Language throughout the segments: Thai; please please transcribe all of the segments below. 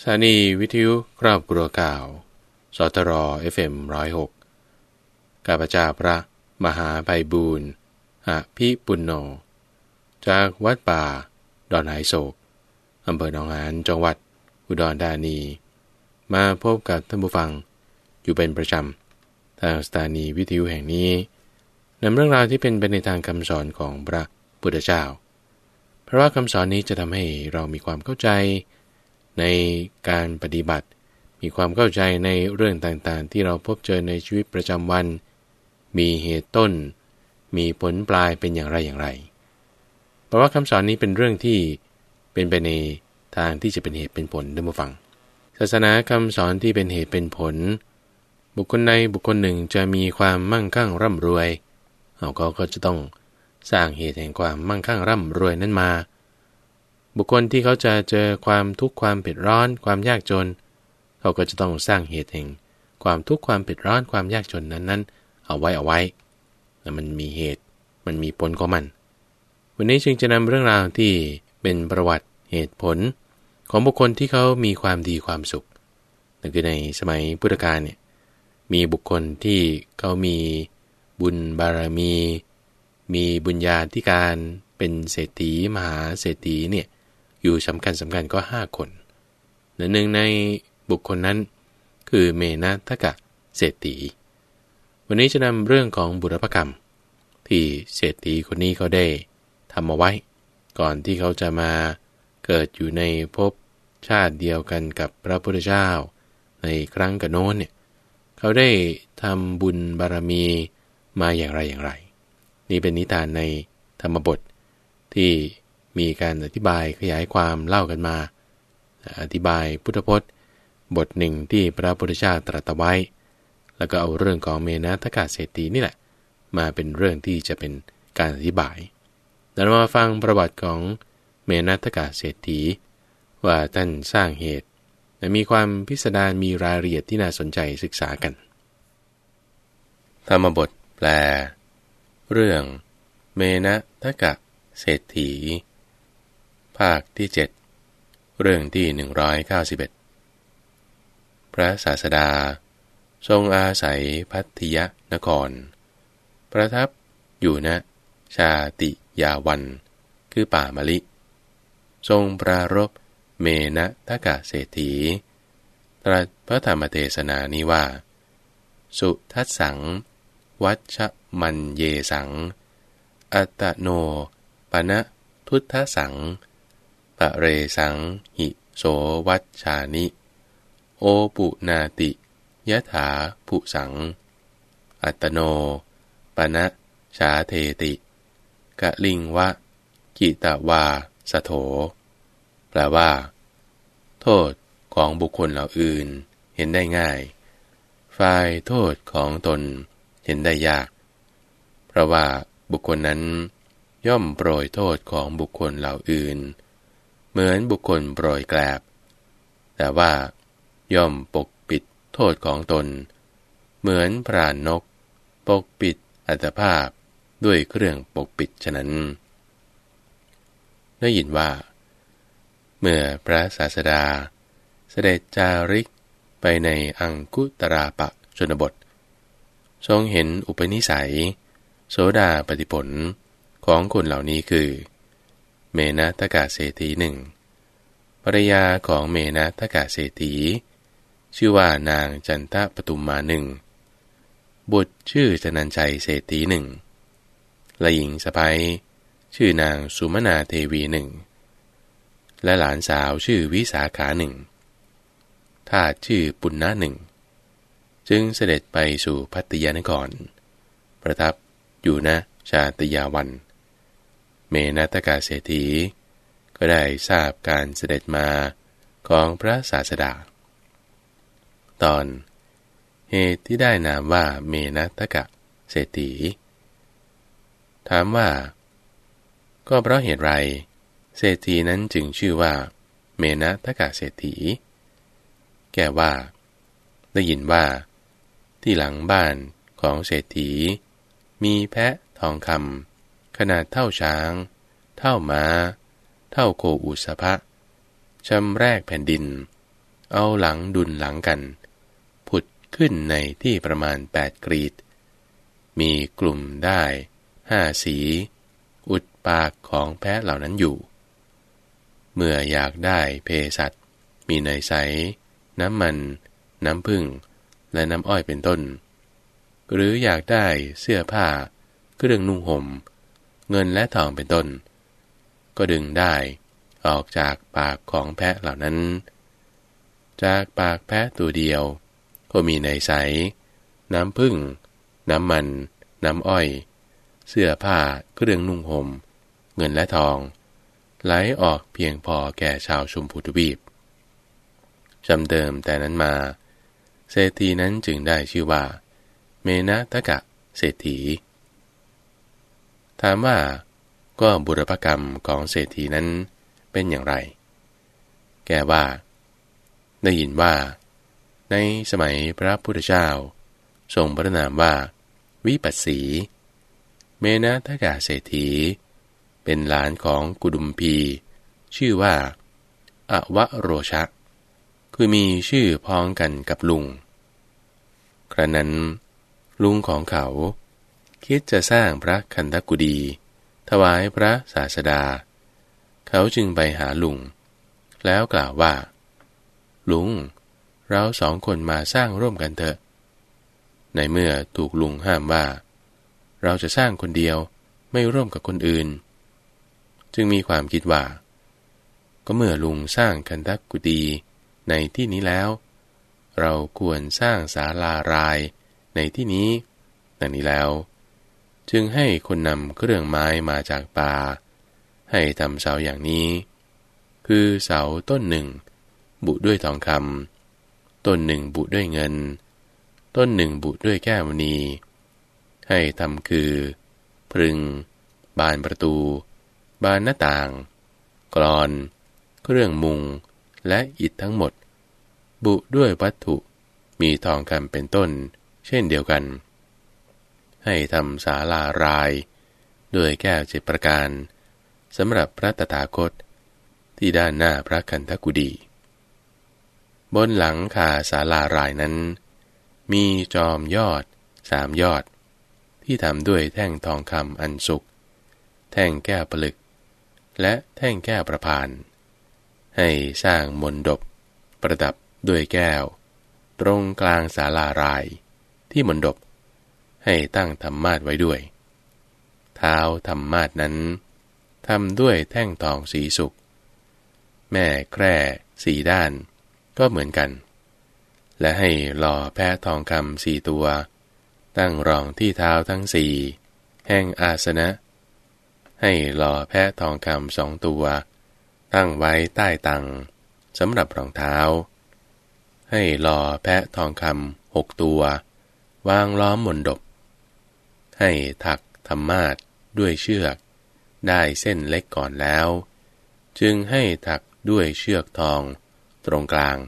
สถานีวิทยุครอบครัวข่าว สตรอ FM ร้อยหกกาบจาพระมหาไพบูรณ์อภิปุณโญจากวัดป่า ดอนไหโศกอำเภอหนองหานจังหวัด อุดรธานี มาพบกับท่านผู้ฟังอยู่เป็นประจำทางสถานีวิทยุแห่งนี้นำเรื่องราวที่เป็นไปในทางคำสอนของพระพุทธเจ้า เพราะว่าคำสอนนี้จะทำให้เรามีความเข้าใจ ในการปฏิบัติ มีความเข้าใจในเรื่องต่างๆ ที่เราพบเจอในชีวิตประจำวัน มีเหตุต้น มีผลปลายเป็นอย่างไรอย่างไร เพราะว่าคำสอนนี้เป็นเรื่องที่เป็นไปในทางที่จะเป็นเหตุเป็นผลด้วยมาฟัง ศาสนาคำสอนที่เป็นเหตุเป็นผล บุคคลในบุคคลหนึ่งจะมีความมั่งคั่งร่ำรวย เขาก็จะต้องสร้างเหตุแห่งความมั่งคั่งร่ำรวยนั้นมา บุคคลที่เขาจะเจอความทุกข์ความเผ็ดร้อน ความยากจน เขาก็จะต้องสร้างเหตุแห่งความทุกข์ความเผ็ดร้อนความยากจนนั้นนั้นเอาไว้เอาไว้แล้วมันมีเหตุมันมีผลของมัน วันนี้จึงจะนำเรื่องราวที่เป็นประวัติเหตุผล ของบุคคลที่เขามีความดีความสุขนั่นคือในสมัยพุทธกาลเนี่ยมีบุคคลที่เขามีบุญบารมี มีบุญญาธิการเป็นเศรษฐีมหาเศรษฐีเนี่ย อยู่สำคัญสำคัญก็ห้าคนหนึ่งในบุคคลนั้น คือเมนะทะกะเศรษฐี วันนี้จะนำเรื่องของบุรพกรรม ที่เศรษฐีคนนี้เขาได้ทำมาไว้ ก่อนที่เขาจะมาเกิดอยู่ในภพชาติเดียวกันกับพระพุทธเจ้า ในครั้งกันโน้นเนี่ยเขาได้ทำบุญบารมีมาอย่างไรอย่างไร นี่เป็นนิทานในธรรมบทที่ มีการอธิบายขยายความเล่ากันมา อธิบายพุทธพจน์ บทหนึ่งที่พระพุทธเจ้าตรัสไว้ แล้วก็เอาเรื่องของเมนะทกาเศรษฐีนี่แหละ มาเป็นเรื่องที่จะเป็นการอธิบายเรามาฟังประวัติของเมนะทกาเศรษฐี ว่าท่านสร้างเหตุและมีความพิสดารมีรายละเอียดที่น่าสนใจศึกษากัน ธรรมบทแปล เรื่อง เมนะทกะเศรษฐี ภาคที่เจ็ดเรื่องที่หนึ่งร้อยเก้าสิบเอ็ดพระศาสดา ทรงอาศัยพัทยนคร ประทับอยู่ณชาติยาวัน คือป่ามะลิ ทรงปรารบเมนะทกะเศรษฐี ตรัสพระธรรมเทศนานี้ว่า สุทัสสัง วัชมันเยสัง อัตโนปณะทุตทสัง ปะเรสังหิโสวัชชานิ โอปุนาติยะถาภุสัง อัตโนปณะชาเทติ กะลิงวะ กิตาวาสโถ แปลว่า โทษของบุคคลเหล่าอื่น เห็นได้ง่าย ฝ่ายโทษของตนเห็นได้ยาก เพราะว่าบุคคลนั้นย่อมโปรยโทษของบุคคลเหล่าอื่น เหมือนบุคคลโปรยแกลบ แต่ว่า ย่อมปกปิดโทษของตน เหมือนพรานนก ปกปิดอัตภาพด้วยเครื่องปกปิดฉะนั้น ได้ยินว่า เมื่อพระศาสดา เสด็จจาริกไปในอังคุตราปะชนบท ทรงเห็นอุปนิสัย โสดาปฏิผลของคนเหล่านี้คือ เมนะทกาเศรษฐีหนึ่งภรรยาของเมนะทกาเศรษฐี ชื่อว่านางจันทปตุมมาหนึ่งบุตรชื่อชนันชัยเศรษฐีหนึ่งและหญิงสะพ้ยชื่อนางสุมนาเทวีหนึ่งและหลานสาวชื่อวิสาขาหนึ่งทาชื่อปุณณะหนึ่ง จึงเสด็จไปสู่พัตยานคร ประทับอยู่ณชาติยาวัน เมนัตกาเศรษฐี ก็ได้ทราบการเสด็จมาของพระศาสดา ตอนเหตุที่ได้นามว่าเมนัตกะเศรษฐี ถามว่า ก็เพราะเหตุไร เศรษฐีนั้นจึงชื่อว่า เมนัตกะเศรษฐี แก่ว่า ได้ยินว่า ที่หลังบ้านของเศรษฐี มีแพะทองคำ ขนาดเท่าช้าง เท่ามา้า เท่าโคอุสภะชำแรกแผ่นดิน เอาหลังดุลหลังกัน ผุดขึ้นในที่ประมาณแปดกรีด มีกลุ่มได้ห้าสี อุดปากของแพะเหล่านั้นอยู่ เมื่ออยากได้เพสัตมีเนยใส น้ำมัน น้ำผึ้งและน้ำอ้อยเป็นต้น หรืออยากได้เสื้อผ้า เครื่องนุ่งหม่ม เงินและทองเป็นต้น ก็ดึงได้ออกจากปากของแพะเหล่านั้น จากปากแพะตัวเดียว ก็มีในใส น้ำผึ้งน้ำมัน น้ำอ้อย เสื้อผ้าเครื่องนุ่งหม่ม เงินและทอง ไหลออกเพียงพอแก่ชาวชมพูทวีปจำเดิมแต่นั้นมา เศรษฐีนั้นจึงได้ชื่อว่า เมนะทะกะเศรษฐี ถามว่าก็บุรพกรรมของเศรษฐีนั้นเป็นอย่างไร แกว่า ได้ยินว่า ในสมัยพระพุทธเจ้า ทรงพระนามว่า วิปัสสี เมนะทกาเศรษฐี เป็นหลานของกุดุมพี ชื่อว่าอวะโรชะ คือมีชื่อพ้องกันกับลุง ครั้นั้นลุงของเขา คิดจะสร้างพระคันธกุดี ถวายพระศาสดา เขาจึงไปหาลุง แล้วกล่าวว่า ลุง เราสองคนมาสร้างร่วมกันเถอะ ในเมื่อถูกลุงห้ามว่า เราจะสร้างคนเดียวไม่ร่วมกับคนอื่น จึงมีความคิดว่า ก็เมื่อลุงสร้างคันทักกุดีในที่นี้แล้ว เราควรสร้างศาลารายในที่นี้ดังนี้แล้ว จึงให้คนนำเครื่องไม้มาจากป่า ให้ทำเสาอย่างนี้ คือเสาต้นหนึ่ง บุด้วยทองคำต้นหนึ่งบุด้วยเงิน ต้นหนึ่งบุด้วยแก้วมณีให้ทำคือ พรึง บานประตู บานหน้าต่าง กรอน เครื่องมุง และอิฐทั้งหมด บุด้วยวัตถุมีทองคำเป็นต้น เช่นเดียวกัน ให้ทำศาลารายด้วยแก้วเจ็ดประการสำหรับพระตถาคต ที่ด้านหน้าพระคันธกุดี บนหลังคาศาลารายนั้น มีจอมยอดสามยอด ที่ทำด้วยแท่งทองคำอันสุกแท่งแก้วผลึก และแท่งแก้วประพาน ให้สร้างมนดบประดับด้วยแก้ว ตรงกลางศาลารายที่มนดบ ให้ตั้งธรรมาทไว้ด้วย เท้าธรรมาทนั้นทำด้วยแท่งทองสีสุก แม่แคร่สีด้านก็เหมือนกัน และให้หล่อแพะทองคำสี่ตัว ตั้งรองที่เท้าทั้งสี่แห่งอาสนะ ให้หล่อแพะทองคำสองตัว ตั้งไว้ใต้ตังสำหรับรองเท้า ให้หล่อแพะทองคำหกตัว วางล้อมมนดบ ให้ถักธรรมาทด้วยเชือก ได้เส้นเล็กก่อนแล้ว จึงให้ถักด้วยเชือกทองตรงกลาง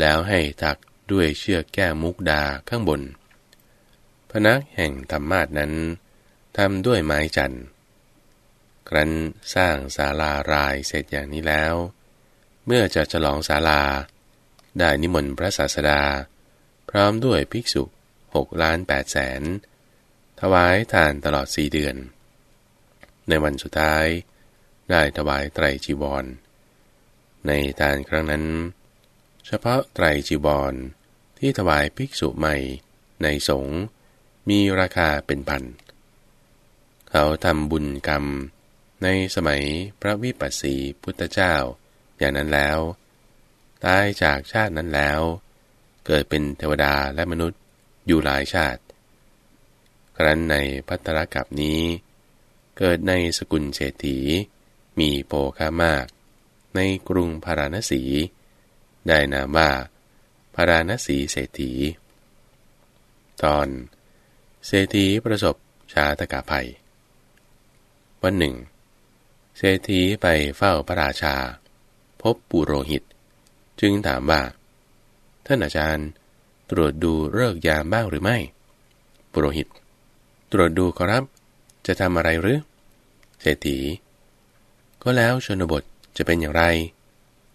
แล้วให้ถักด้วยเชือกแก้มุกดาข้างบน พนักแห่งธรรมาทนั้นทำด้วยไม้จันทร์ครั้นสร้างศาลารายเสร็จอย่างนี้แล้ว เมื่อจะฉลองศาลา ได้นิมนต์พระศาสดา พร้อมด้วยภิกษุหกล้านแปดแสน ถวายทานตลอดสี่เดือน ในวันสุดท้ายได้ถวายไตรจีวร ในทานครั้งนั้น เฉพาะไตรจีวรที่ถวายภิกษุใหม่ในสงฆ์มีราคาเป็นพัน เขาทำบุญกรรมในสมัยพระวิปัสสีพุทธเจ้าอย่างนั้นแล้ว ตายจากชาตินั้นแล้ว เกิดเป็นเทวดาและมนุษย์อยู่หลายชาติ ครั้นในพัตรกับนี้ เกิดในสกุลเศรษฐี มีโภคามาก ในกรุงพาราณสี ได้นามว่าพาราณสีเศรษฐี ตอนเศรษฐีประสบชาตกาภัย วันหนึ่ง เศรษฐีไปเฝ้าพระราชา พบปุโรหิต จึงถามว่า ท่านอาจารย์ตรวจดูเลิกยามบ้างหรือไม่ ปุโรหิต ตรวจดูขอรับ จะทำอะไรหรือ เศรษฐี ก็แล้วชนบทจะเป็นอย่างไร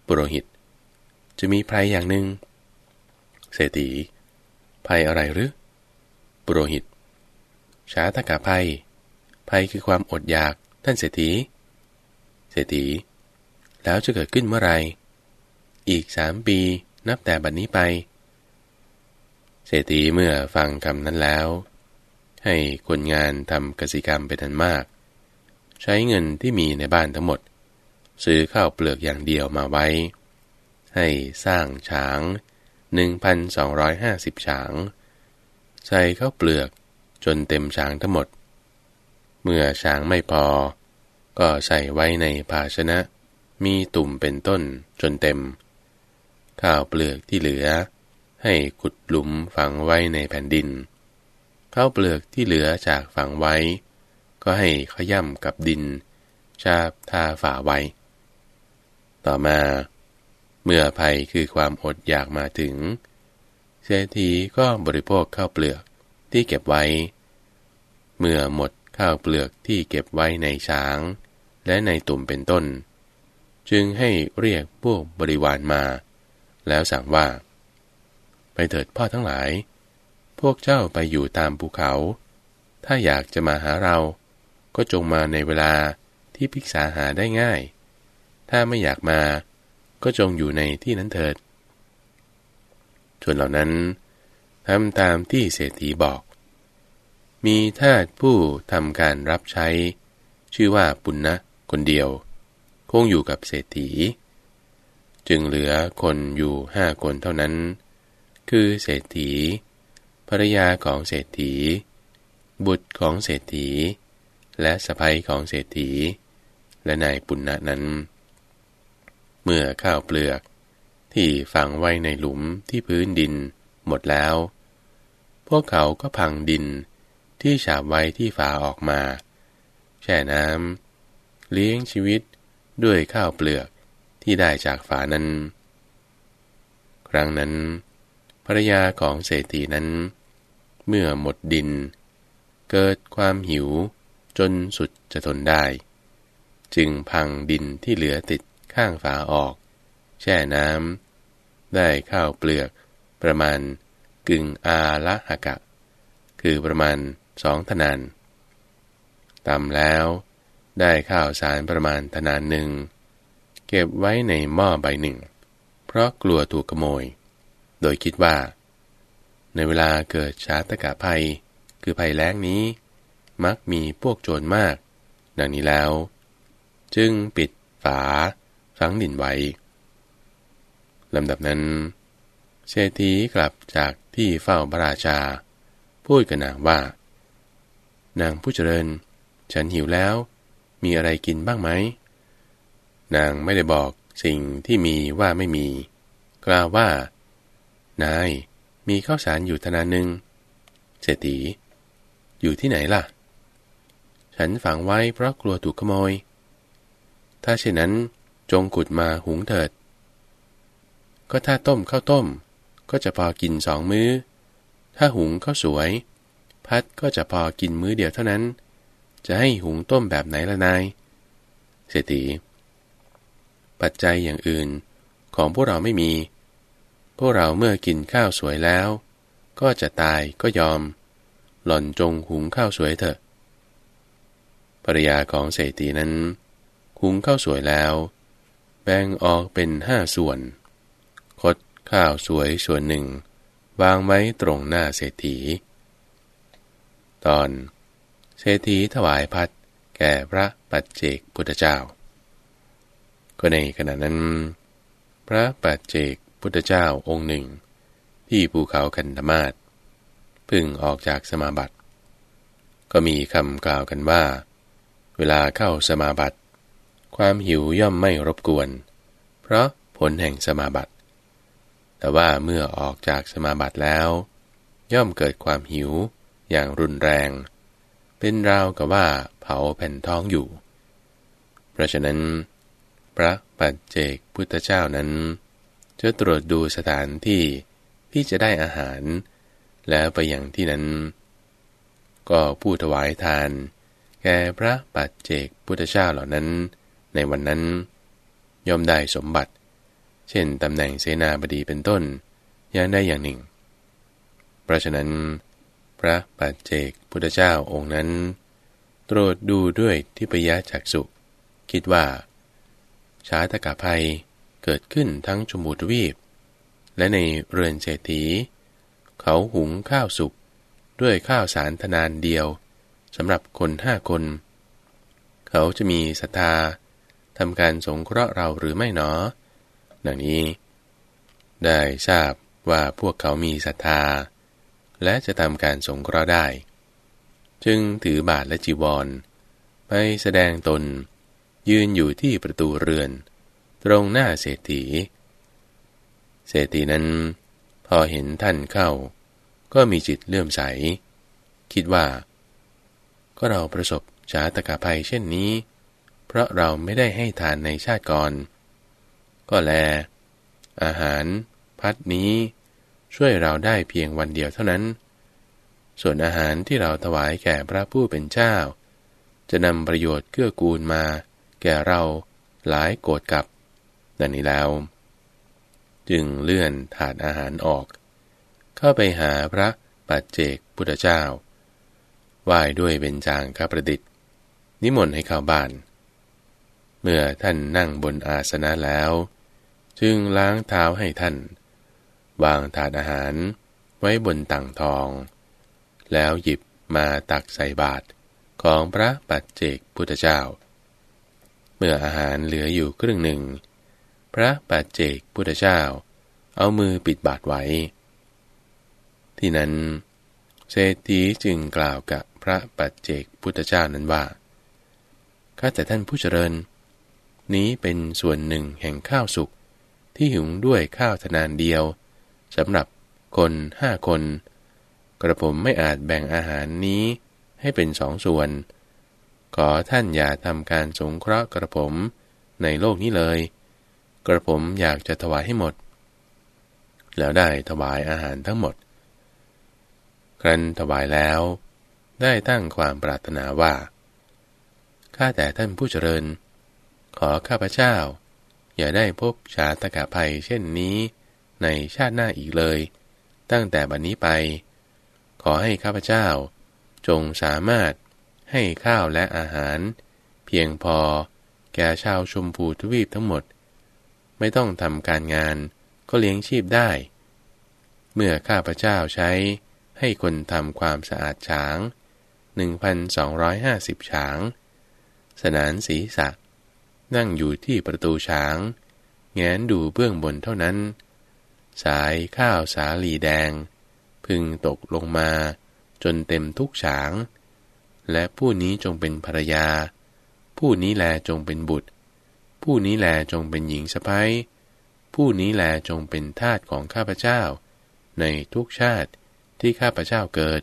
ปุโรหิต จะมีภัยอย่างหนึ่ง เศรษฐี ภัยอะไรหรือ ปุโรหิตชาตกะภัย ภัยคือความอดอยาก ท่านเศรษฐี เศรษฐี แล้วจะเกิดขึ้นเมื่อไร อีกสามปีนับแต่บัดนนี้ไป เศรษฐีเมื่อฟังคำนั้นแล้ว ให้คนงานทำกสิกรรมเป็นอันมาก ใช้เงินที่มีในบ้านทั้งหมด ซื้อข้าวเปลือกอย่างเดียวมาไว้ ให้สร้างฉาง 1,250 ฉาง ใส่ข้าวเปลือกจนเต็มฉางทั้งหมด เมื่อฉางไม่พอ ก็ใส่ไว้ในภาชนะ มีตุ่มเป็นต้นจนเต็ม ข้าวเปลือกที่เหลือ ให้ขุดหลุมฝังไว้ในแผ่นดิน ข้าวเปลือกที่เหลือจากฝังไว้ ก็ให้ขย่ำกับดิน ชาบทาฝาไว้ ต่อมา เมื่อภัยคือความอดอยากมาถึง เศรษฐีก็บริโภคข้าวเปลือกที่เก็บไว้ เมื่อหมดข้าวเปลือกที่เก็บไว้ในช้าง และในตุ่มเป็นต้น จึงให้เรียกพวกบริวารมา แล้วสั่งว่า ไปเถิดพ่อทั้งหลาย พวกเจ้าไปอยู่ตามภูเขา ถ้าอยากจะมาหาเรา ก็จงมาในเวลาที่พิกษาหาได้ง่าย ถ้าไม่อยากมา ก็จงอยู่ในที่นั้นเถิด ชนเหล่านั้นทำตามที่เศรษฐีบอก มีทาสผู้ทำการรับใช้ ชื่อว่าปุณณะคนเดียว คงอยู่กับเศรษฐี จึงเหลือคนอยู่ห้าคนเท่านั้น คือเศรษฐี รรยาของเศรษฐี บุตรของเศรษฐี และสะใภ้ของเศรษฐี และนายปุณณะนั้น เมื่อข้าวเปลือก ที่ฝังไว้ในหลุมที่พื้นดินหมดแล้ว พวกเขาก็พังดินที่ฉาบไว้ที่ฝาออกมา แช่น้ำเลี้ยงชีวิตด้วยข้าวเปลือกที่ได้จากฝานั้น ครั้งนั้นภรรยาของเศรษฐีนั้น เมื่อหมดดิน เกิดความหิวจนสุดจะทนได้ จึงพังดินที่เหลือติดข้างฝาออก แช่น้ำได้ข้าวเปลือกประมาณกึ่งอาละหกะ คือประมาณสองธนานตำแล้วได้ข้าวสารประมาณธนานหนึ่ง เก็บไว้ในหม้อใบหนึ่ง เพราะกลัวถูกขโมย โดยคิดว่า ในเวลาเกิดชาตกะภัย คือภัยแล้งนี้ มักมีพวกโจรมาก ดังนี้แล้ว จึงปิดฝาฝังดินไว้ลำดับนั้น เศรษฐีกลับจากที่เฝ้าพระราชา พูดกับนางว่า นางผู้เจริญ ฉันหิวแล้ว มีอะไรกินบ้างไหม นางไม่ได้บอกสิ่งที่มีว่าไม่มี กล่าวว่า นาย มีข้าวสารอยู่ธนาหนึ่งเศรษฐีอยู่ที่ไหนล่ะ ฉันฝังไว้เพราะกลัวถูกขโมย ถ้าเช่นนั้นจงขุดมาหุงเถิด ก็ถ้าต้มข้าวต้ม ก็จะพอกินสองมือ้อ ถ้าหุงข้าวสวย พัดก็จะพอกินมื้อเดียวเท่านั้น จะให้หุงต้มแบบไหนละนาย เศรษฐีปัจจัยอย่างอื่นของพวกเราไม่มี พวกเราเมื่อกินข้าวสวยแล้ว ก็จะตายก็ยอม หล่อนจงหุงข้าวสวยเถอะ ภรรยาของเศรษฐีนั้น หุงข้าวสวยแล้ว แบ่งออกเป็นห้าส่วนข้าวสวยส่วนหนึ่ง วางไว้ตรงหน้าเศรษฐี ตอน เศรษฐีถวายพัดแก่พระปัจเจกพุทธเจ้า ก็ในขณะนั้น พระปัจเจก พุทธเจ้าองค์หนึ่ง ที่ภูเขาคันธมาศพึ่งออกจากสมาบัติ ก็มีคำกล่าวกันว่า เวลาเข้าสมาบัติ ความหิวย่อมไม่รบกวน เพราะผลแห่งสมาบัติ แต่ว่าเมื่อออกจากสมาบัติแล้ว ย่อมเกิดความหิวอย่างรุนแรง เป็นราวกับว่าเผาแผ่นท้องอยู่ เพราะฉะนั้น พระปัจเจกพุทธเจ้านั้น จะตรวจดูสถานที่ที่จะได้อาหาร แล้วไปอย่างที่นั้น ก็ผู้ถวายทาน แก่พระปัจเจกพุทธเจ้าเหล่านั้น ในวันนั้น ย่อมได้สมบัติ เช่นตำแหน่งเสนาบดีเป็นต้นอย่างใดอย่างหนึ่ง เพราะฉะนั้น พระปัจเจกพุทธเจ้าองค์นั้น ตรวจดูด้วยทิพยจักสุคิดว่า ช้าตกาภัย เกิดขึ้นทั้งชมูทวีป และในเรือนเศรษฐี เขาหุงข้าวสุกด้วยข้าวสารทนานเดียวสำหรับคนห้าคน เขาจะมีศรัทธาทำการสงเคราะห์เราหรือไม่หนอ ดังนี้ ได้ทราบว่าพวกเขามีศรัทธา และจะทำการสงเคราะห์ได้ จึงถือบาทและจีวร ไปแสดงตน ยืนอยู่ที่ประตูเรือน ตรงหน้าเศรษฐี เศรษฐีนั้น พอเห็นท่านเข้า ก็มีจิตเลื่อมใส คิดว่า ก็เราประสบชาตกาภัยเช่นนี้ เพราะเราไม่ได้ให้ทานในชาติก่อน ก็แล อาหาร พัดนี้ ช่วยเราได้เพียงวันเดียวเท่านั้น ส่วนอาหารที่เราถวายแก่พระผู้เป็นเจ้า จะนำประโยชน์เกื้อกูลมา แก่เราหลายโกรธกับ ดังนี้แล้ว จึงเลื่อนถาดอาหารออก เข้าไปหาพระปัจเจกพุทธเจ้าไหว้ด้วยเบญจางคประดิษฐ์ นิมนต์ให้เข้าบ้าน เมื่อท่านนั่งบนอาสนะแล้ว จึงล้างเท้าให้ท่าน วางถาดอาหารไว้บนตังทอง แล้วหยิบมาตักใส่บาตรของพระปัจเจกพุทธเจ้า เมื่ออาหารเหลืออยู่ครึ่งหนึ่ง พระปัจเจกพุทธเจ้า เอามือปิดบาตรไว้ ที่นั้น เศรษฐีจึงกล่าวกับพระปัจเจกพุทธเจ้านั้นว่า ข้าแต่ท่านผู้เจริญ นี้เป็นส่วนหนึ่งแห่งข้าวสุกที่หุงด้วยข้าวทนานเดียวสำหรับคนห้าคน กระผมไม่อาจแบ่งอาหารนี้ให้เป็นสองส่วน ขอท่านอย่าทำการสงเคราะห์กระผมในโลกนี้เลย กระผมอยากจะถวายให้หมด แล้วได้ถวายอาหารทั้งหมด ครั้นถวายแล้ว ได้ตั้งความปรารถนาว่า ข้าแต่ท่านผู้เจริญ ขอข้าพเจ้า อย่าได้พบชาตกะภัยเช่นนี้ในชาติหน้าอีกเลย ตั้งแต่บัดนนี้ไป ขอให้ข้าพเจ้า จงสามารถให้ข้าวและอาหาร เพียงพอแก่ชาวชมพูทวีปทั้งหมด ไม่ต้องทำการงานก็เลี้ยงชีพได้ เมื่อข้าพเจ้าใช้ให้คนทำความสะอาดช้าง 1,250 ช้าง สนานศีรษะ นั่งอยู่ที่ประตูช้าง แงนดูเบื้องบนเท่านั้น สายข้าวสาลีแดง พึงตกลงมาจนเต็มทุกฉาง และผู้นี้จงเป็นภรรยา ผู้นี้แลจงเป็นบุตร ผู้นี้แลจงเป็นหญิงสะพ้ยผู้นี้แลจงเป็นทาสของข้าพเจ้า ในทุกชาติที่ข้าพเจ้าเกิด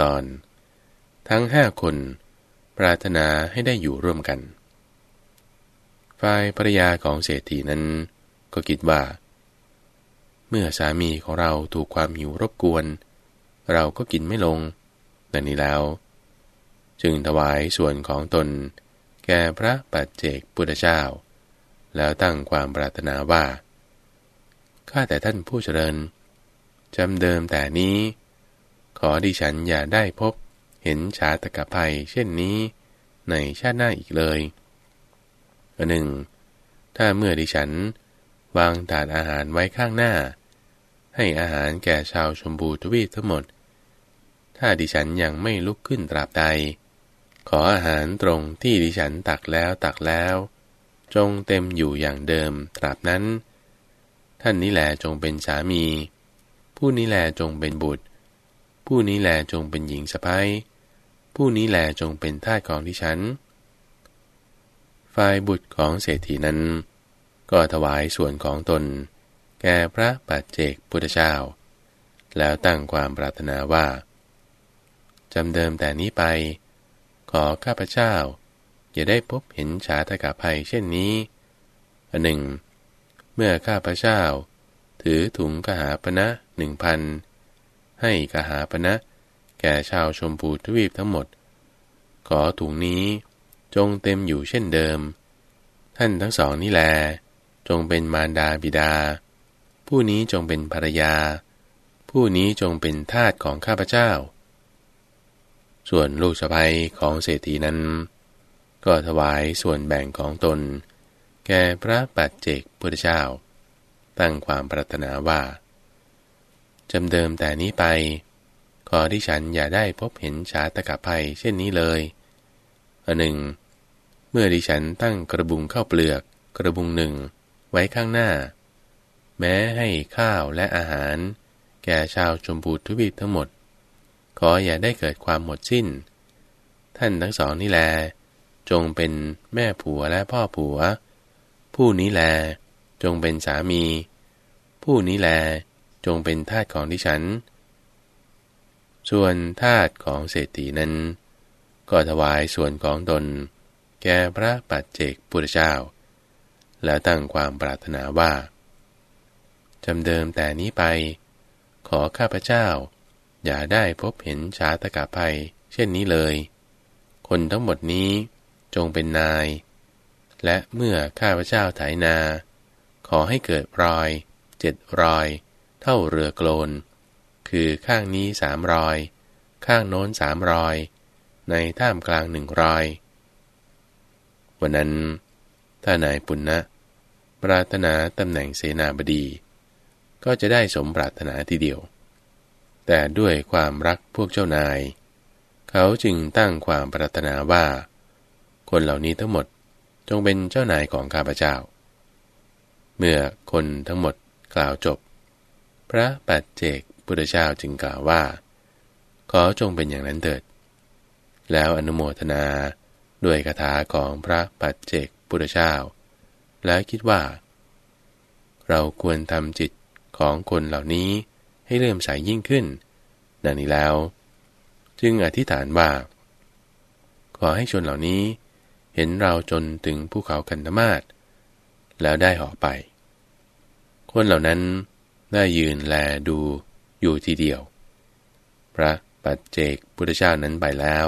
ตอน ทั้งห้าคน ปรารถนาให้ได้อยู่ร่วมกัน ฝ่ายภรรยาของเศรษฐีนั้น ก็คิดว่า เมื่อสามีของเราถูกความหิวรบกวน เราก็กินไม่ลงดังนี้แล้ว จึงถวายส่วนของตน แก่พระปัจเจกพุทธเจ้า แล้วตั้งความปรารถนาว่า ข้าแต่ท่านผู้เจริญ จำเดิมแต่นี้ ขอดิฉันอย่าได้พบเห็นชาตกภัยเช่นนี้ ในชาติหน้าอีกเลยอันหนึ่ง ถ้าเมื่อดิฉัน วางถาดอาหารไว้ข้างหน้า ให้อาหารแก่ชาวชมพูทวีทั้งหมด ถ้าดิฉันยังไม่ลุกขึ้นตราบใด ขออาหารตรงที่ดิฉันตักแล้วตักแล้ว จงเต็มอยู่อย่างเดิมตราบนั้น ท่านนี้แหลจงเป็นสามี ผู้นี้แหลจงเป็นบุตร ผู้นี้แหลจงเป็นหญิงสะพ้ยผู้นี้แหลจงเป็นทาสของดิฉัน ฝ่ายบุตรของเศรษฐีนั้น ก็ถวายส่วนของตน แก่พระปัจเจกพุทธเจ้า แล้วตั้งความปรารถนาว่าจำเดิมแต่นี้ไป ขอข้าพเจ้า อย่าได้พบเห็นฉาตกาภัยเช่นนี้ อันหนึ่ง เมื่อข้าพเจ้า ถือถุงกหาปณะหนึ่งพันให้กหาปณะแก่ชาวชมพูทวีปทั้งหมด ขอถุงนี้จงเต็มอยู่เช่นเดิม ท่านทั้งสองนี่แล จงเป็นมารดาบิดา ผู้นี้จงเป็นภรรยา ผู้นี้จงเป็นทาสของข้าพเจ้า ส่วนลูกสะใภ้ของเศรษฐีนั้น ก็ถวายส่วนแบ่งของตน แก่พระปัจเจกพุทธเจ้า ตั้งความปรารถนาว่าจำเดิมแต่นี้ไป ขอที่ฉันอย่าได้พบเห็นชาตกะภัยเช่นนี้เลยอันหนึ่ง เมื่อดิฉันตั้งกระบุงข้าวเปลือก กระบุงหนึ่งไว้ข้างหน้า แม้ให้ข้าวและอาหาร แก่ชาวชมพูทวีปทั้งหมด ขออย่าได้เกิดความหมดสิ้น ท่านทั้งสองนี่แล จงเป็นแม่ผัวและพ่อผัว ผู้นี้แล จงเป็นสามี ผู้นี้แล จงเป็นทาสของดิฉัน ส่วนทาสของเศรษฐีนั้น ก็ถวายส่วนของตน แก่พระปัจเจกพุทธเจ้า แล้วตั้งความปรารถนาว่าจำเดิมแต่นี้ไป ขอข้าพเจ้า อย่าได้พบเห็นชาตกะภัย เช่นนี้เลย คนทั้งหมดนี้จงเป็นนาย และเมื่อข้าพเจ้าไถนา ขอให้เกิดรอยเจ็ดรอย เท่าเรือโกลน คือข้างนี้สามรอย ข้างโน้นสามรอย ในท่ามกลางหนึ่งรอย วันนั้น ถ้านายปุณณนะปรารถนาตำแหน่งเสนาบดี ก็จะได้สมปรารถนาทีเดียว แต่ด้วยความรักพวกเจ้านาย เขาจึงตั้งความปรารถนาว่า คนเหล่านี้ทั้งหมดจงเป็นเจ้านายของข้าพเจ้า เมื่อคนทั้งหมดกล่าวจบ พระปัจเจกพุทธเจ้าจึงกล่าวว่า ขอจงเป็นอย่างนั้นเถิด แล้วอนุโมทนาด้วยคาถาของพระปัจเจกพุทธเจ้า แล้วคิดว่า เราควรทำจิตของคนเหล่านี้ ให้เริ่มใสยยิ่งขึ้น ดังนี้แล้ว จึงอธิษฐานว่า ขอให้ชนเหล่านี้ เห็นเราจนถึงภูเขาคันธมาศแล้วได้หอไป คนเหล่านั้นได้ยืนแลดูอยู่ทีเดียว พระปัจเจกพุทธเจ้านั้นไปแล้ว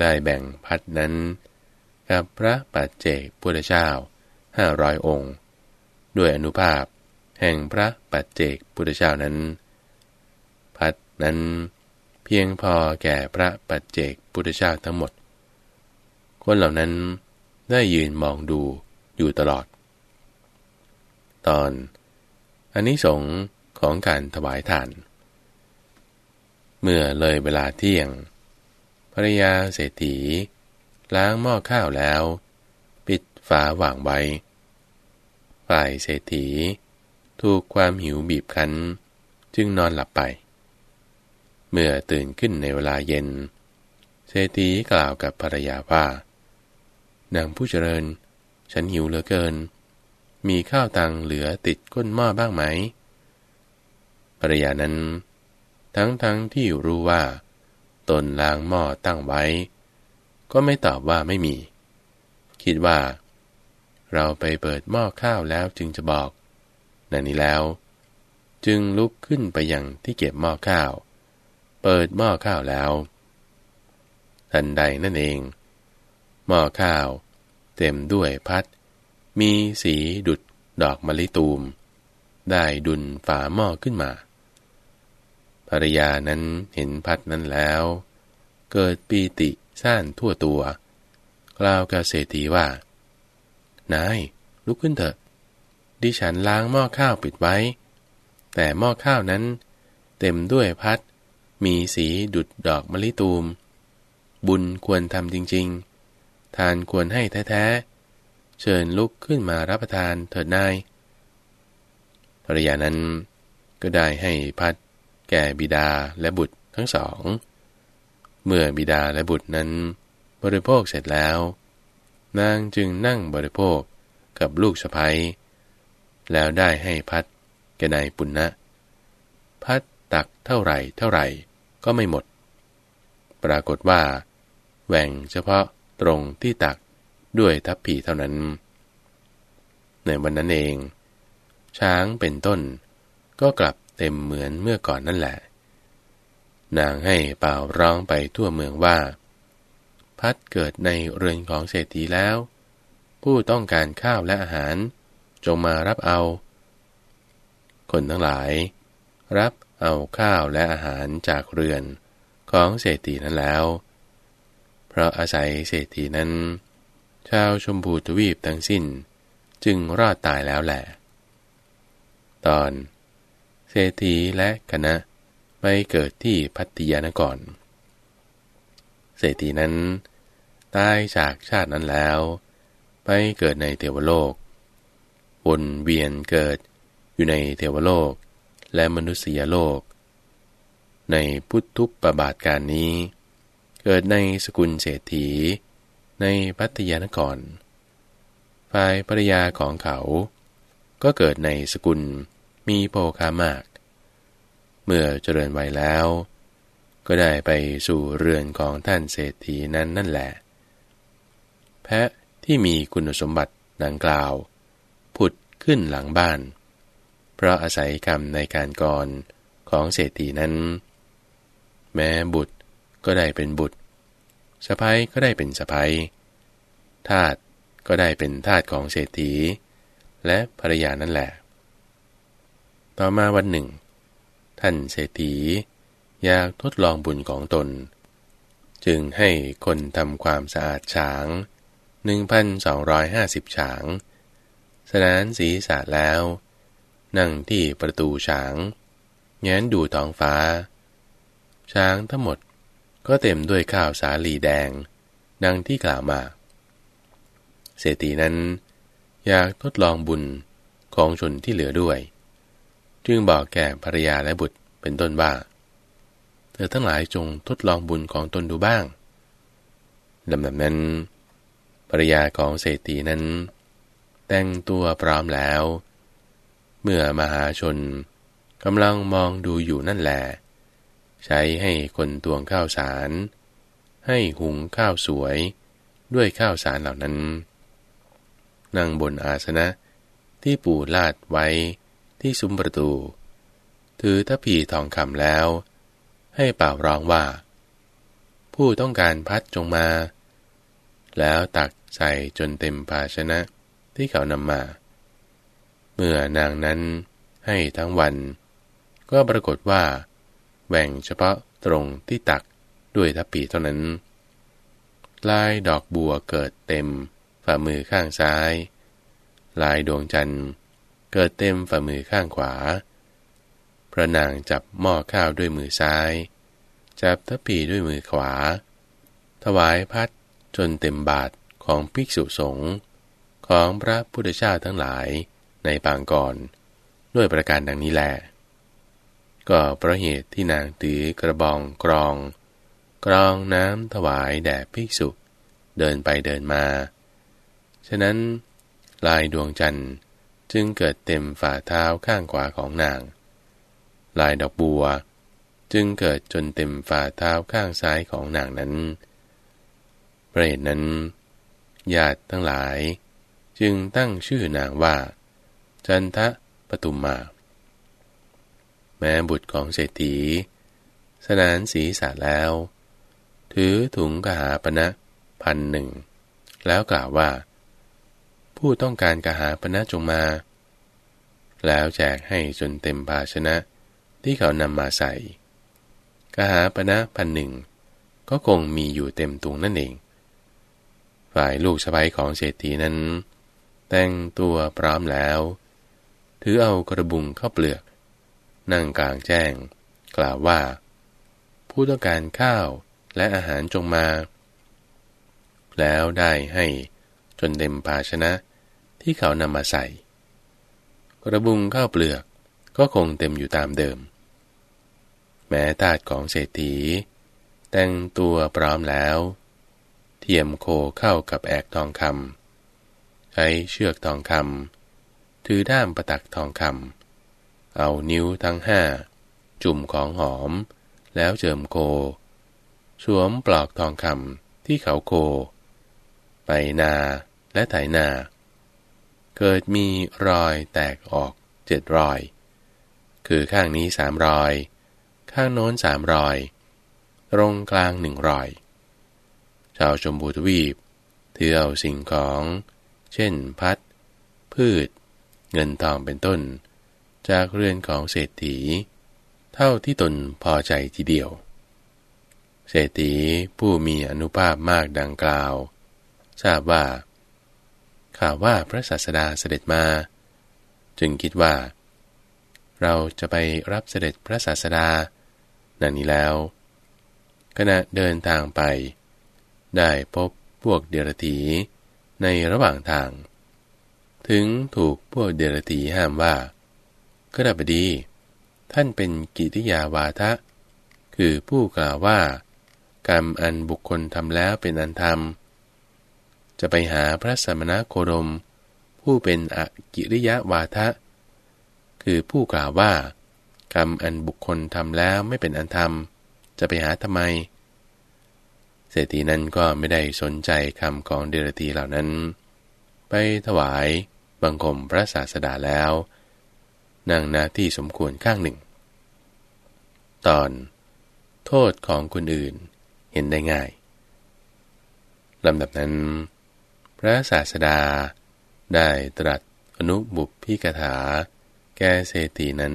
ได้แบ่งพัดนั้น กับพระปัจเจกพุทธเจ้าห้าร้อยองค์ ด้วยอนุภาพ แห่งพระปัจเจกพุทธเจ้านั้น พัดนั้น เพียงพอแก่พระปัจเจกพุทธเจ้าทั้งหมด คนเหล่านั้นได้ยืนมองดูอยู่ตลอด ตอนอันนี้สงของการถวายทาน เมื่อเลยเวลาเที่ยงภรยาเศรษฐี ล้างหม้อข้าวแล้ว ปิดฝาหว่างไว้ฝ่ายเศรษฐี ถูกความหิวบีบคั้น จึงนอนหลับไป เมื่อตื่นขึ้นในเวลาเย็น เศรษฐีกล่าวกับภรรยาว่านางผู้เจริญ ฉันหิวเหลือเกิน มีข้าวตังเหลือติดก้นหม้อบ้างไหมภรรยานั้น ทั้งทั้งที่รู้ว่า ตนล้างหม้อตั้งไว้ ก็ไม่ตอบว่าไม่มี คิดว่า เราไปเปิดหม้อข้าวแล้วจึงจะบอก นั่นนี้แล้ว จึงลุกขึ้นไปยังที่เก็บหม้อข้าว เปิดหม้อข้าวแล้ว ทันใดนั่นเอง หม้อข้าว เต็มด้วยพัด มีสีดุดดอกมะลิตูม ได้ดุลฝาหม้อขึ้นมา ภรรยานั้นเห็นพัดนั้นแล้ว เกิดปีติซ่านทั่วตัว กล่าวกับเศรษฐีว่า นาย ลุกขึ้นเถอะ ดิฉันล้างหม้อข้าวปิดไว้ แต่หม้อข้าวนั้น เต็มด้วยพัด มีสีดุดดอกมะลิตูม บุญควรทำจริง ๆ ทานควรให้แท้ๆ เชิญลุกขึ้นมารับประทานเถิดนายภรรยานั้นก็ได้ให้พัดแก่บิดาและบุตรทั้งสอง เมื่อบิดาและบุตรนั้น บริโภคเสร็จแล้ว นางจึงนั่งบริโภคกับลูกสะพ้ย แล้วได้ให้พัดแกนายปุณณนะ พัดตักเท่าไหร่เท่าไหร่ก็ไม่หมด ปรากฏว่า แหว่งเฉพาะตรงที่ตักด้วยทัพพีเท่านั้น ในวันนั้นเอง ช้างเป็นต้น ก็กลับเต็มเหมือนเมื่อก่อนนั่นแหละ นางให้เป่าร้องไปทั่วเมืองว่า พัดเกิดในเรือนของเศรษฐีแล้ว ผู้ต้องการข้าวและอาหาร จงมารับเอา คนทั้งหลาย รับเอาข้าวและอาหารจากเรือนของเศรษฐีนั้นแล้ว เพราะอาศัยเศรษฐีนั้น ชาวชมพูทวีปทั้งสิ้นจึงรอดตายแล้วแหละ ตอน เศรษฐีและคณะไปเกิดที่พัทยานกรเศรษฐีนั้นตายจากชาตินั้นแล้ว ไปเกิดในเทวโลก วนเวียนเกิด อยู่ในเทวโลกและมนุษยโลก ในพุทธุปประบาทการนี้ เกิดในสกุลเศรษฐี ในพัทยานครฝ่ายภรยาของเขา ก็เกิดในสกุลมีโภคามาก เมื่อเจริญวัยแล้ว ก็ได้ไปสู่เรือนของท่านเศรษฐีนั้นนั่นแหละ แพะที่มีคุณสมบัติดังกล่าว ขึ้นหลังบ้าน เพราะอาศัยกรรมในการก่อนของเศรษฐีนั้น แม้บุตรก็ได้เป็นบุตรสะพ้ยก็ได้เป็นสะพ้ยทาตก็ได้เป็นทาสของเศรษฐี และภรรยานั่นแหละ ต่อมาวันหนึ่ง ท่านเศรษฐีอยากทดลองบุญของตน จึงให้คนทำความสะอาดฉาง 1,250 ฉาง สนานสีสาดแล้ว นั่งที่ประตูฉางแง้นดูท้องฟ้า ช้างทั้งหมดก็เต็มด้วยข้าวสาลีแดง ดังที่กล่าวมา เศรษฐีนั้น อยากทดลองบุญของชนที่เหลือด้วย จึงบอกแก่ภรรยาและบุตรเป็นต้นว่า เธอทั้งหลายจงทดลองบุญของตนดูบ้างลำดับนั้นภรรยาของเศรษฐีนั้น แต่งตัวพร้อมแล้ว เมื่อมหาชนกำลังมองดูอยู่นั่นแหละใช้ให้คนตวงข้าวสาร ให้หุงข้าวสวยด้วยข้าวสารเหล่านั้น นั่งบนอาสนะที่ปู่ลาดไว้ที่ซุ้มประตู ถือทพีทองคำแล้ว ให้เป่าร้องว่า ผู้ต้องการพัดจงมา แล้วตักใส่จนเต็มภาชนะ ที่เขานำมา เมื่อนางนั้นให้ทั้งวัน ก็ปรากฏว่าแหว่งเฉพาะตรงที่ตักด้วยทัพปีเท่านั้นลายดอกบัวเกิดเต็มฝ่ามือข้างซ้าย ลายดวงจันทร์เกิดเต็มฝ่ามือข้างขวา พระนางจับหม้อข้าวด้วยมือซ้าย จับทัพพีด้วยมือขวา ถวายพัดจนเต็มบาทของภิกษุสงฆ์ ของพระพุทธเจ้าทั้งหลายในปางก่อน ด้วยประการดังนี้แหละก็เพราะเหตุที่นางถือกระบองกรอง กรองน้ำถวายแด่ภิกษุ เดินไปเดินมา ฉะนั้น ลายดวงจันทร์จึงเกิดเต็มฝ่าเท้าข้างขวาของนาง ลายดอกบัว จึงเกิดจนเต็มฝ่าเท้าข้างซ้ายของนางนั้นประเหตุนั้นญาติทั้งหลาย จึงตั้งชื่อนางว่า จันทะปตุมมา แม้บุตรของเศรษฐี สนานสีสาแล้ว ถือถุงกหาปณะพันหนึ่ง แล้วกล่าวว่า ผู้ต้องการกหาปณะจงมา แล้วแจกให้จนเต็มภาชนะที่เขานำมาใส่กหาปณะพันหนึ่งก็คงมีอยู่เต็มตุงนั่นเอง ฝ่ายลูกสะใภ้ของเศรษฐีนั้น แต่งตัวพร้อมแล้ว ถือเอากระบุงเข้าเปลือก นั่งกลางแจ้ง กล่าวว่า ผู้ต้องการข้าวและอาหารจงมา แล้วได้ให้จนเต็มภาชนะที่เขานำมาใส่ กระบุงข้าวเปลือกก็คงเต็มอยู่ตามเดิม แม้ทาตของเศรษฐี แต่งตัวพร้อมแล้ว เทียมโคเข้ากับแอกทองคำ ใช้เชือกทองคำถือด้ามประตักทองคำเอานิ้วทั้งห้า จุ่มของหอม แล้วเจิมโค สวมปลอกทองคำที่เขาโค ไปนาและไถนา เกิดมีรอยแตกออกเจ็ดรอย คือข้างนี้สามรอย ข้างโน้นสามรอย ตรงกลางหนึ่งรอย ชาวชมพูทวีปถือเอาสิ่งของ เช่นพัด พืช เงินทองเป็นต้น จากเรือนของเศรษฐี เท่าที่ตนพอใจทีเดียว เศรษฐีผู้มีอนุภาพมากดังกล่าว ทราบว่า ข่าวว่าพระศาสดาเสด็จมา จึงคิดว่า เราจะไปรับเสด็จพระศาสดานั่นนี้แล้ว ขณะเดินทางไป ได้พบพวกเดรธี ในระหว่างทาง ถึงถูกพวกเดรธีห้ามว่าก็ดับดี ท่านเป็นกิติยาวาทะ คือผู้กล่าวว่า กรรมอันบุคคลทำแล้วเป็นอันธรรม จะไปหาพระสมณโคดม ผู้เป็นอกิริยาวาทะ คือผู้กล่าวว่า กรรมอันบุคคลทำแล้วไม่เป็นอันธรรม จะไปหาทำไมเเศรษฐีนั้นก็ไม่ได้สนใจคำของเดรธีเหล่านั้น ไปถวายบังคมพระศาสดาแล้วนั่งหน้าที่สมควรข้างหนึ่ง ตอน โทษของคนอื่นเห็นได้ง่ายลำดับนั้น พระศาสดาได้ตรัสอนุบุพพิกถา แก่เศรษฐีนั้น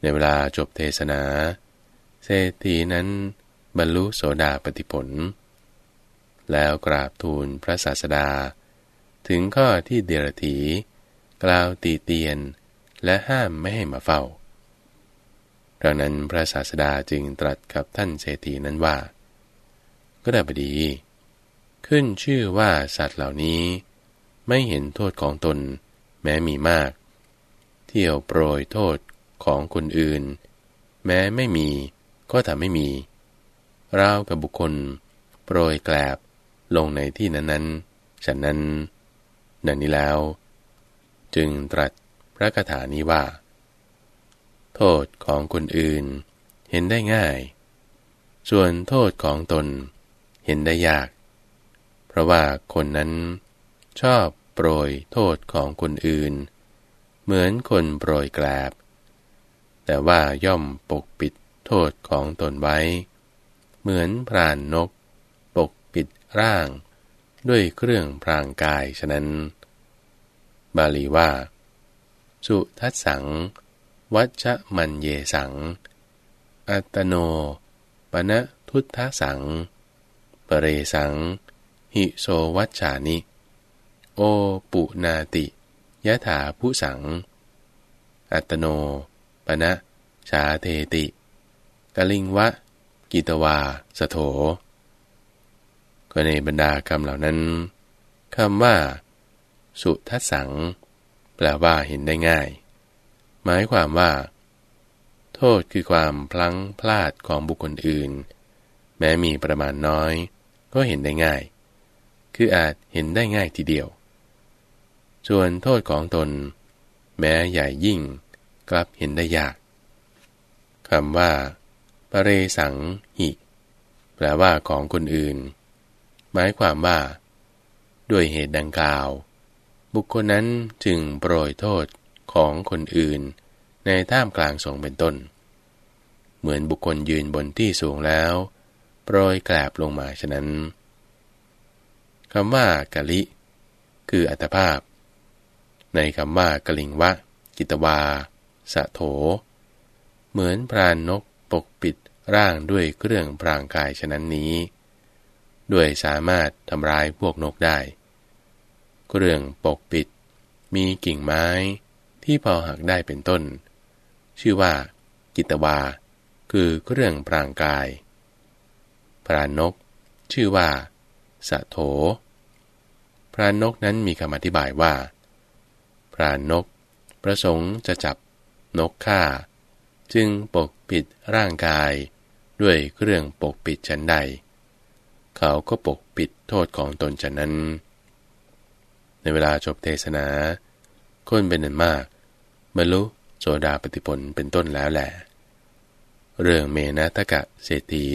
ในเวลาจบเทศนา เศรษฐีนั้น บรรลุโสดาปติผล แล้วกราบทูลพระศาสดา ถึงข้อที่เดรถีกล่าวตีเตียนและห้ามไม่ให้มาเฝ้าดังนั้นพระศาสดาจึงตรัสกับท่านเศรษฐีนั้นว่า ก็ได้บดี ขึ้นชื่อว่าสัตว์เหล่านี้ ไม่เห็นโทษของตน แม้มีมาก เที่ยวโปรยโทษของคนอื่น แม้ไม่มีก็ทำไม่มี ราวกับบุคคล โปรยแกลบลงในที่นั้นๆฉะนั้น ดังนี้แล้ว จึงตรัสพระคาถานี้ว่า โทษของคนอื่นเห็นได้ง่าย ส่วนโทษของตนเห็นได้ยาก เพราะว่าคนนั้นชอบโปรยโทษของคนอื่น เหมือนคนโปรยแกลบ แต่ว่าย่อมปกปิดโทษของตนไว้ เหมือนพรานนก ปกปิดร่าง ด้วยเครื่องพรางกายฉะนั้น บาลีว่า สุทัสสัง วัชมันเยสัง อัตโนปณะทุตทสัง ปเรสัง หิโสวัชชานิ โอปุนาติยะถาผู้สัง อัตโนปณะชาเทติกลิงวะ กิตวา สโถ ก็ในบรรดาคำเหล่านั้นคำว่า สุทัสสัง แปลว่าเห็นได้ง่าย หมายความว่า โทษคือความพลั้งพลาดของบุคคลอื่น แม้มีประมาณน้อย ก็เห็นได้ง่าย คืออาจเห็นได้ง่ายทีเดียว ส่วนโทษของตน แม้ใหญ่ยิ่ง กลับเห็นได้ยากคำว่า ปเรสังหิ แปลว่าของคนอื่น หมายความว่า ด้วยเหตุดังกล่าว บุคคลนั้นจึงโปรยโทษของคนอื่น ในท่ามกลางสงเป็นต้น เหมือนบุคคลยืนบนที่สูงแล้ว โปรยแกลบลงมาฉะนั้นคำว่ากะลิ คืออัตภาพ ในคำว่ากลิงวะ กิตวา สะโถ เหมือนพรานนก ปกปิดร่างด้วยเครื่องพรางกายฉะนั้นนี้ ด้วยสามารถทำร้ายพวกนกได้ เครื่องปกปิด มีกิ่งไม้ที่พอหักได้เป็นต้น ชื่อว่า กิตวา คือเครื่องพรางกาย พรานก ชื่อว่าสะโถ พรานกนั้นมีคำอธิบายว่า พรานกประสงค์จะจับนกฆ่า จึงปกปิดร่างกาย ด้วยเครื่องปกปิดชั้นใด เขาก็ปกปิดโทษของตนฉะนั้น ในเวลาจบเทศนา คนเป็นอันมากบรรลุโสดาปฏิผลเป็นต้นแล้วแหละเรื่องเมนะทะกะเศรษฐี